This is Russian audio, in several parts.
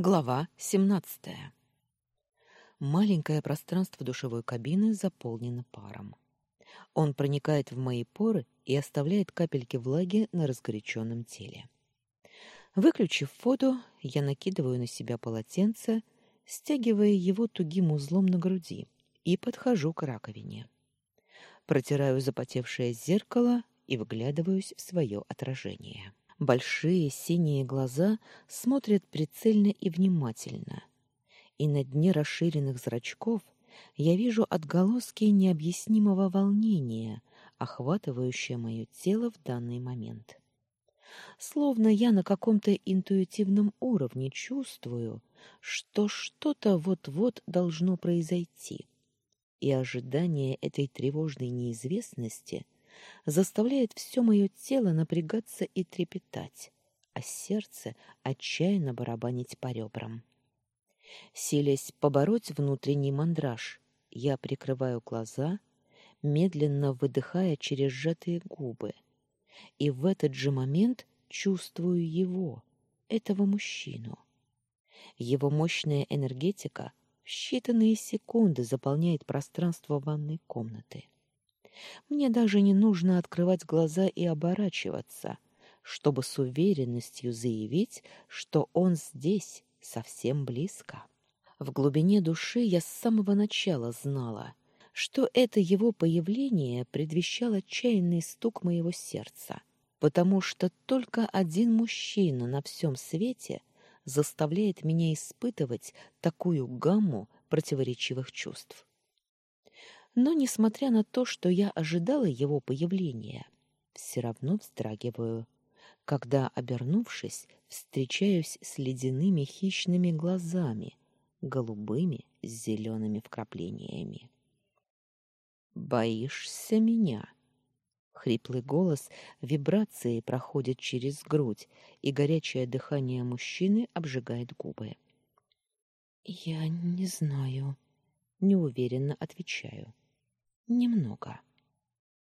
Глава 17. Маленькое пространство душевой кабины заполнено паром. Он проникает в мои поры и оставляет капельки влаги на разгоряченном теле. Выключив воду, я накидываю на себя полотенце, стягивая его тугим узлом на груди, и подхожу к раковине. Протираю запотевшее зеркало и выглядываюсь в свое отражение. Большие синие глаза смотрят прицельно и внимательно. И на дне расширенных зрачков я вижу отголоски необъяснимого волнения, охватывающее мое тело в данный момент. Словно я на каком-то интуитивном уровне чувствую, что что-то вот-вот должно произойти. И ожидание этой тревожной неизвестности — заставляет все мое тело напрягаться и трепетать, а сердце отчаянно барабанить по ребрам. Селясь побороть внутренний мандраж, я прикрываю глаза, медленно выдыхая через сжатые губы, и в этот же момент чувствую его, этого мужчину. Его мощная энергетика в считанные секунды заполняет пространство ванной комнаты. Мне даже не нужно открывать глаза и оборачиваться, чтобы с уверенностью заявить, что он здесь, совсем близко. В глубине души я с самого начала знала, что это его появление предвещало отчаянный стук моего сердца, потому что только один мужчина на всем свете заставляет меня испытывать такую гамму противоречивых чувств. Но, несмотря на то, что я ожидала его появления, все равно вздрагиваю, когда, обернувшись, встречаюсь с ледяными хищными глазами, голубыми с зелеными вкраплениями. «Боишься меня?» Хриплый голос вибрации проходит через грудь, и горячее дыхание мужчины обжигает губы. «Я не знаю», — неуверенно отвечаю. Немного.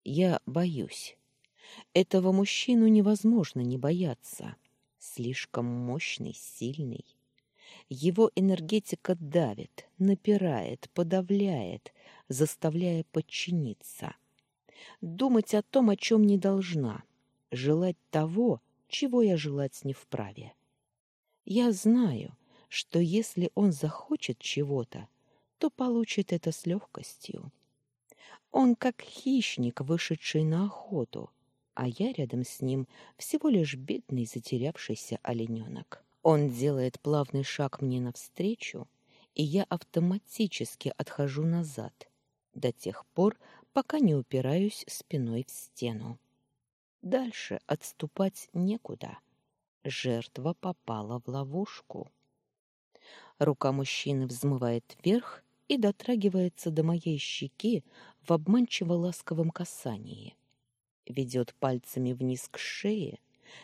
Я боюсь. Этого мужчину невозможно не бояться. Слишком мощный, сильный. Его энергетика давит, напирает, подавляет, заставляя подчиниться. Думать о том, о чем не должна. Желать того, чего я желать не вправе. Я знаю, что если он захочет чего-то, то получит это с легкостью. Он как хищник, вышедший на охоту, а я рядом с ним всего лишь бедный затерявшийся олененок. Он делает плавный шаг мне навстречу, и я автоматически отхожу назад, до тех пор, пока не упираюсь спиной в стену. Дальше отступать некуда. Жертва попала в ловушку. Рука мужчины взмывает вверх и дотрагивается до моей щеки в обманчиво ласковом касании. Ведет пальцами вниз к шее,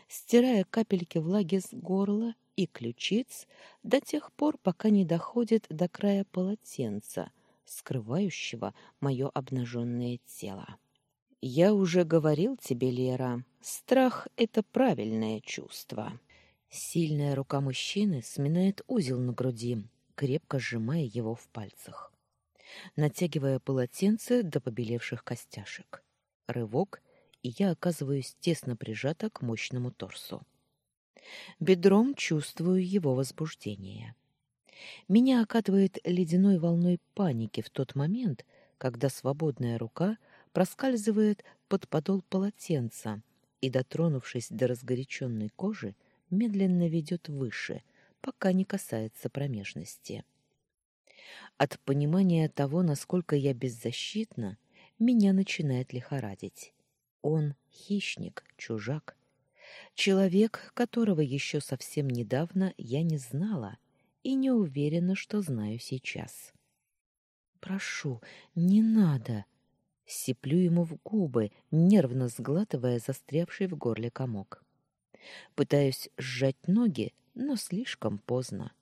стирая капельки влаги с горла и ключиц до тех пор, пока не доходит до края полотенца, скрывающего мое обнаженное тело. Я уже говорил тебе, Лера, страх — это правильное чувство. Сильная рука мужчины сминает узел на груди, крепко сжимая его в пальцах. Натягивая полотенце до побелевших костяшек. Рывок, и я оказываюсь тесно прижата к мощному торсу. Бедром чувствую его возбуждение. Меня окатывает ледяной волной паники в тот момент, когда свободная рука проскальзывает под подол полотенца и, дотронувшись до разгоряченной кожи, медленно ведет выше — пока не касается промежности. От понимания того, насколько я беззащитна, меня начинает лихорадить. Он хищник, чужак, человек, которого еще совсем недавно я не знала и не уверена, что знаю сейчас. Прошу, не надо, сиплю ему в губы, нервно сглатывая застрявший в горле комок. Пытаюсь сжать ноги, но слишком поздно.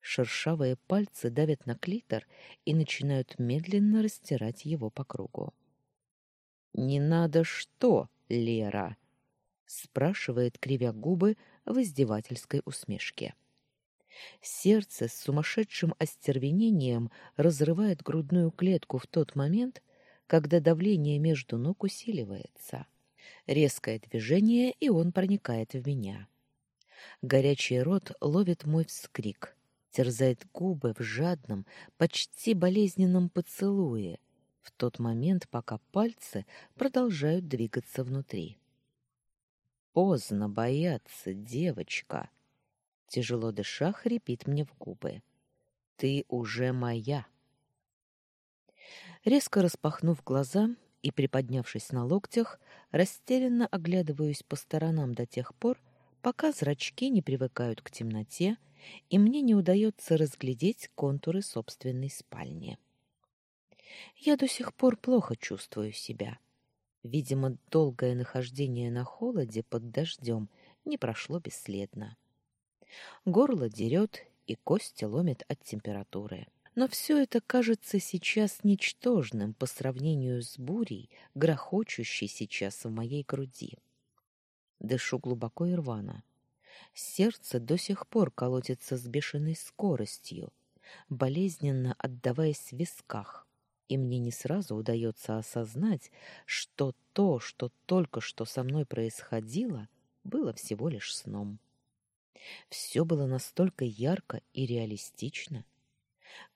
Шершавые пальцы давят на клитор и начинают медленно растирать его по кругу. «Не надо что, Лера?» — спрашивает, кривя губы в издевательской усмешке. Сердце с сумасшедшим остервенением разрывает грудную клетку в тот момент, когда давление между ног усиливается. Резкое движение, и он проникает в меня. Горячий рот ловит мой вскрик, терзает губы в жадном, почти болезненном поцелуе, в тот момент, пока пальцы продолжают двигаться внутри. Поздно бояться, девочка. Тяжело дыша, хрипит мне в губы. Ты уже моя. Резко распахнув глаза и приподнявшись на локтях, растерянно оглядываюсь по сторонам до тех пор, пока зрачки не привыкают к темноте, и мне не удается разглядеть контуры собственной спальни. Я до сих пор плохо чувствую себя. Видимо, долгое нахождение на холоде под дождем не прошло бесследно. Горло дерет и кости ломит от температуры. Но все это кажется сейчас ничтожным по сравнению с бурей, грохочущей сейчас в моей груди. Дышу глубоко и рвано. Сердце до сих пор колотится с бешеной скоростью, болезненно отдаваясь в висках и мне не сразу удается осознать, что то, что только что со мной происходило, было всего лишь сном. Все было настолько ярко и реалистично.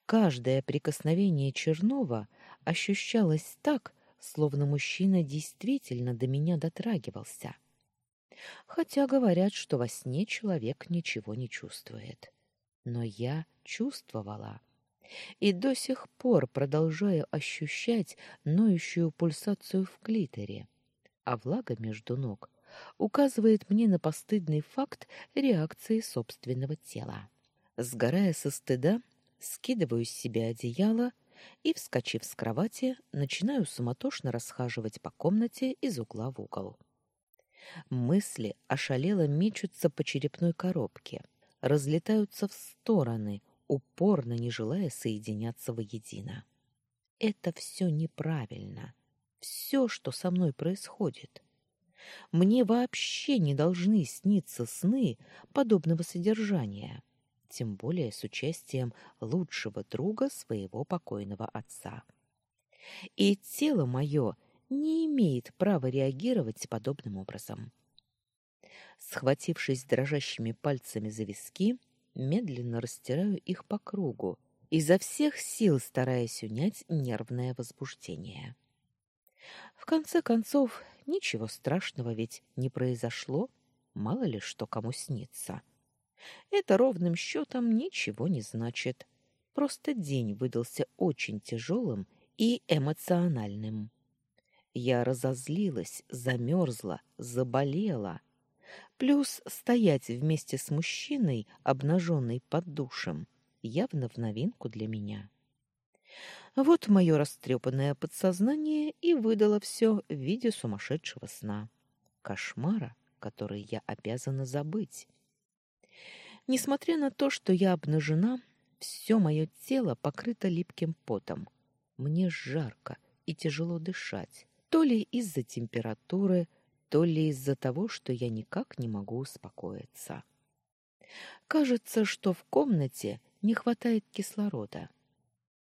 Каждое прикосновение Чернова ощущалось так, словно мужчина действительно до меня дотрагивался. Хотя говорят, что во сне человек ничего не чувствует. Но я чувствовала и до сих пор продолжаю ощущать ноющую пульсацию в клиторе, а влага между ног указывает мне на постыдный факт реакции собственного тела. Сгорая со стыда, скидываю с себя одеяло и, вскочив с кровати, начинаю суматошно расхаживать по комнате из угла в угол. Мысли ошалело мечутся по черепной коробке, разлетаются в стороны — упорно не желая соединяться воедино. Это все неправильно. Все, что со мной происходит. Мне вообще не должны сниться сны подобного содержания, тем более с участием лучшего друга своего покойного отца. И тело мое не имеет права реагировать подобным образом. Схватившись дрожащими пальцами за виски, медленно растираю их по кругу, изо всех сил стараясь унять нервное возбуждение. В конце концов, ничего страшного ведь не произошло, мало ли что кому снится. Это ровным счетом ничего не значит. Просто день выдался очень тяжелым и эмоциональным. Я разозлилась, замерзла, заболела — Плюс стоять вместе с мужчиной, обнаженной под душем, явно в новинку для меня. Вот мое растрепанное подсознание и выдало все в виде сумасшедшего сна. Кошмара, который я обязана забыть. Несмотря на то, что я обнажена, все мое тело покрыто липким потом. Мне жарко и тяжело дышать, то ли из-за температуры, то ли из-за того, что я никак не могу успокоиться. Кажется, что в комнате не хватает кислорода.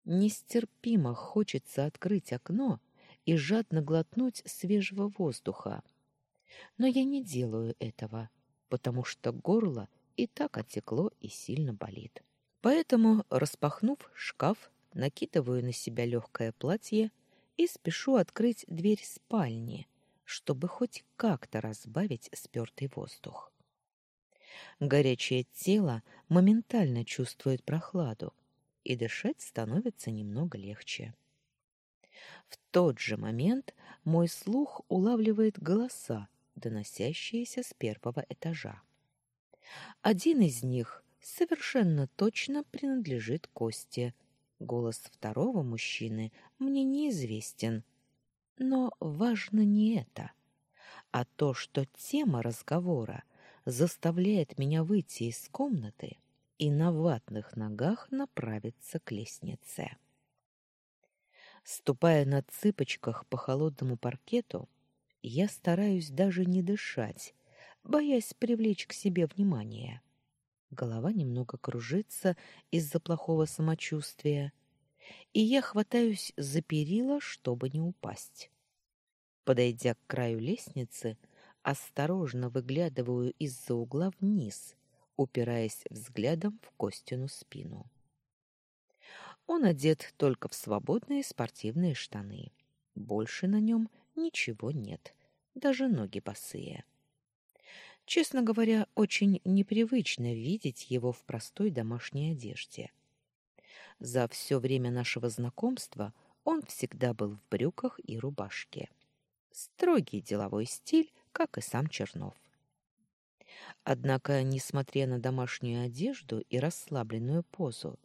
Нестерпимо хочется открыть окно и жадно глотнуть свежего воздуха. Но я не делаю этого, потому что горло и так отекло и сильно болит. Поэтому, распахнув шкаф, накидываю на себя легкое платье и спешу открыть дверь спальни, чтобы хоть как-то разбавить спёртый воздух. Горячее тело моментально чувствует прохладу, и дышать становится немного легче. В тот же момент мой слух улавливает голоса, доносящиеся с первого этажа. Один из них совершенно точно принадлежит Косте. Голос второго мужчины мне неизвестен, но важно не это, а то, что тема разговора заставляет меня выйти из комнаты и на ватных ногах направиться к лестнице. Ступая на цыпочках по холодному паркету, я стараюсь даже не дышать, боясь привлечь к себе внимание. Голова немного кружится из-за плохого самочувствия, и я хватаюсь за перила, чтобы не упасть. Подойдя к краю лестницы, осторожно выглядываю из-за угла вниз, упираясь взглядом в Костину спину. Он одет только в свободные спортивные штаны. Больше на нем ничего нет, даже ноги босые. Честно говоря, очень непривычно видеть его в простой домашней одежде. За все время нашего знакомства он всегда был в брюках и рубашке. Строгий деловой стиль, как и сам Чернов. Однако, несмотря на домашнюю одежду и расслабленную позу,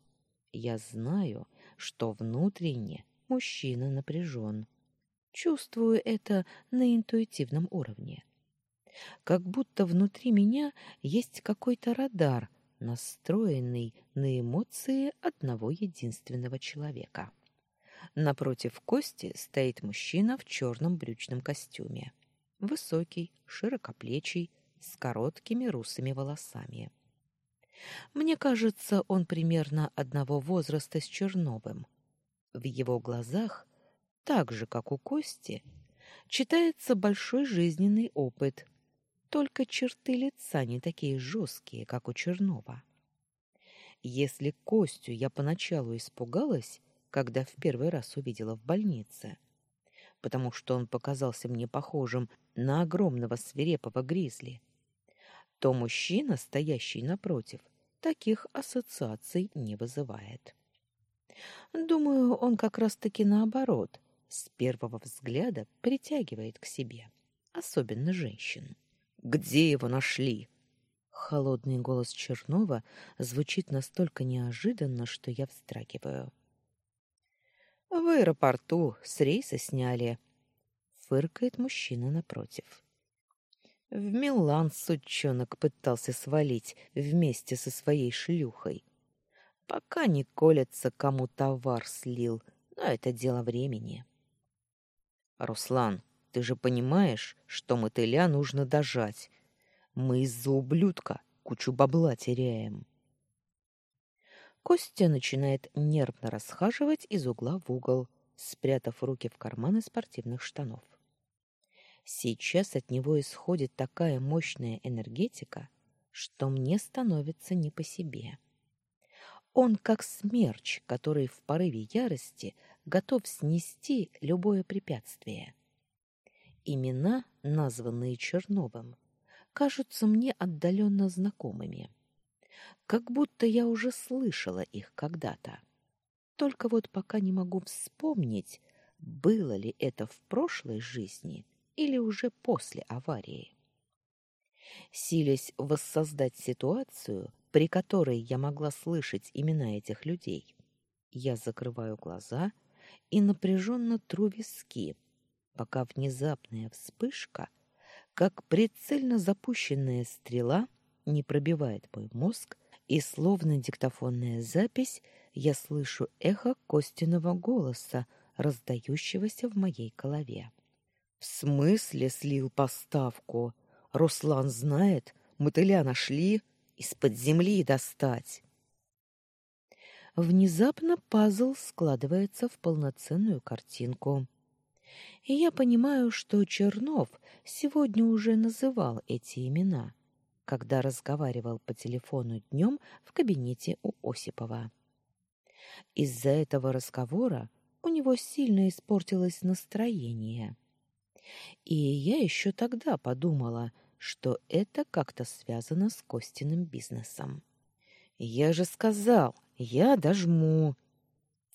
я знаю, что внутренне мужчина напряжен. Чувствую это на интуитивном уровне. Как будто внутри меня есть какой-то радар, настроенный на эмоции одного единственного человека. Напротив Кости стоит мужчина в черном брючном костюме. Высокий, широкоплечий, с короткими русыми волосами. Мне кажется, он примерно одного возраста с Черновым. В его глазах, так же, как у Кости, читается большой жизненный опыт, только черты лица не такие жесткие, как у Чернова. Если Костю я поначалу испугалась, когда в первый раз увидела в больнице, потому что он показался мне похожим на огромного свирепого гризли, то мужчина, стоящий напротив, таких ассоциаций не вызывает. Думаю, он как раз-таки наоборот, с первого взгляда притягивает к себе, особенно женщин. «Где его нашли?» Холодный голос Чернова звучит настолько неожиданно, что я вздрагиваю. «В аэропорту с рейса сняли», — фыркает мужчина напротив. В Милан сучонок пытался свалить вместе со своей шлюхой. Пока не колется, кому товар слил, но это дело времени. Руслан, ты же понимаешь, что мотыля нужно дожать. Мы из-за ублюдка кучу бабла теряем. Костя начинает нервно расхаживать из угла в угол, спрятав руки в карманы спортивных штанов. Сейчас от него исходит такая мощная энергетика, что мне становится не по себе. Он как смерч, который в порыве ярости готов снести любое препятствие. Имена, названные Черновым, кажутся мне отдаленно знакомыми. Как будто я уже слышала их когда-то. Только вот пока не могу вспомнить, было ли это в прошлой жизни – или уже после аварии. Силясь воссоздать ситуацию, при которой я могла слышать имена этих людей, я закрываю глаза и напряженно тру виски, пока внезапная вспышка, как прицельно запущенная стрела, не пробивает мой мозг, и словно диктофонная запись я слышу эхо Костиного голоса, раздающегося в моей голове. В смысле слил поставку? Руслан знает, мотыля нашли, из-под земли достать. Внезапно пазл складывается в полноценную картинку. И я понимаю, что Чернов сегодня уже называл эти имена, когда разговаривал по телефону днем в кабинете у Осипова. Из-за этого разговора у него сильно испортилось настроение. И я еще тогда подумала, что это как-то связано с Костиным бизнесом. «Я же сказал, я дожму!»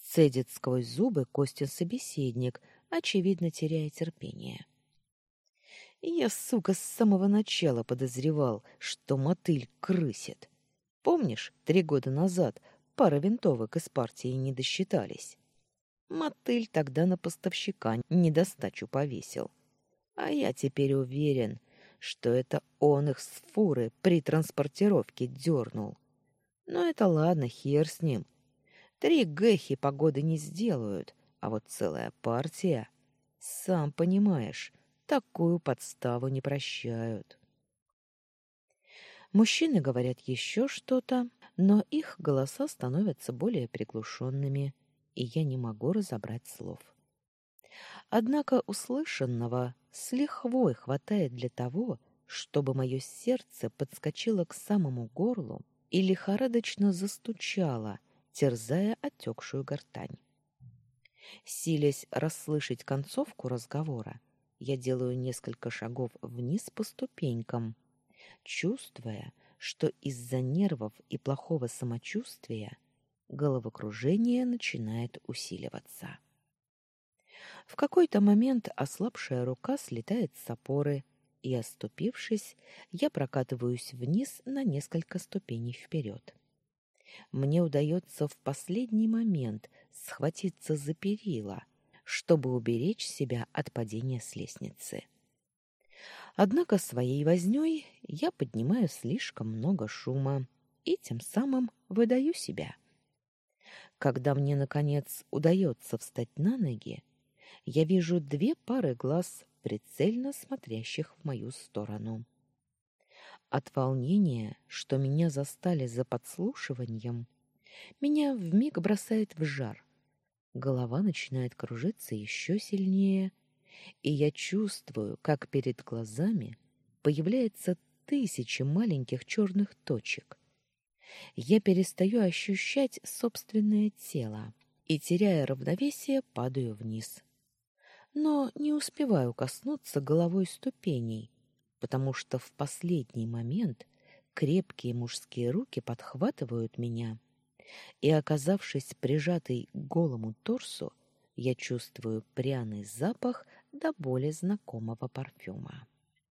Цедит сквозь зубы Костин собеседник, очевидно теряя терпение. Я, сука, с самого начала подозревал, что мотыль крысит. Помнишь, три года назад пара винтовок из партии не досчитались? Мотыль тогда на поставщика недостачу повесил. А я теперь уверен, что это он их с фуры при транспортировке дернул. Но это ладно, хер с ним. Три гэхи погоды не сделают, а вот целая партия... Сам понимаешь, такую подставу не прощают. Мужчины говорят еще что-то, но их голоса становятся более приглушенными, и я не могу разобрать слов. Однако услышанного с лихвой хватает для того, чтобы мое сердце подскочило к самому горлу и лихорадочно застучало, терзая отекшую гортань. Силясь расслышать концовку разговора, я делаю несколько шагов вниз по ступенькам, чувствуя, что из-за нервов и плохого самочувствия головокружение начинает усиливаться. В какой-то момент ослабшая рука слетает с опоры, и, оступившись, я прокатываюсь вниз на несколько ступеней вперед. Мне удается в последний момент схватиться за перила, чтобы уберечь себя от падения с лестницы. Однако своей вознёй я поднимаю слишком много шума и тем самым выдаю себя. Когда мне, наконец, удается встать на ноги, я вижу две пары глаз, прицельно смотрящих в мою сторону. От волнения, что меня застали за подслушиванием, меня вмиг бросает в жар. Голова начинает кружиться еще сильнее, и я чувствую, как перед глазами появляется тысячи маленьких черных точек. Я перестаю ощущать собственное тело и, теряя равновесие, падаю вниз но не успеваю коснуться головой ступеней, потому что в последний момент крепкие мужские руки подхватывают меня, и, оказавшись прижатой к голому торсу, я чувствую пряный запах до более знакомого парфюма.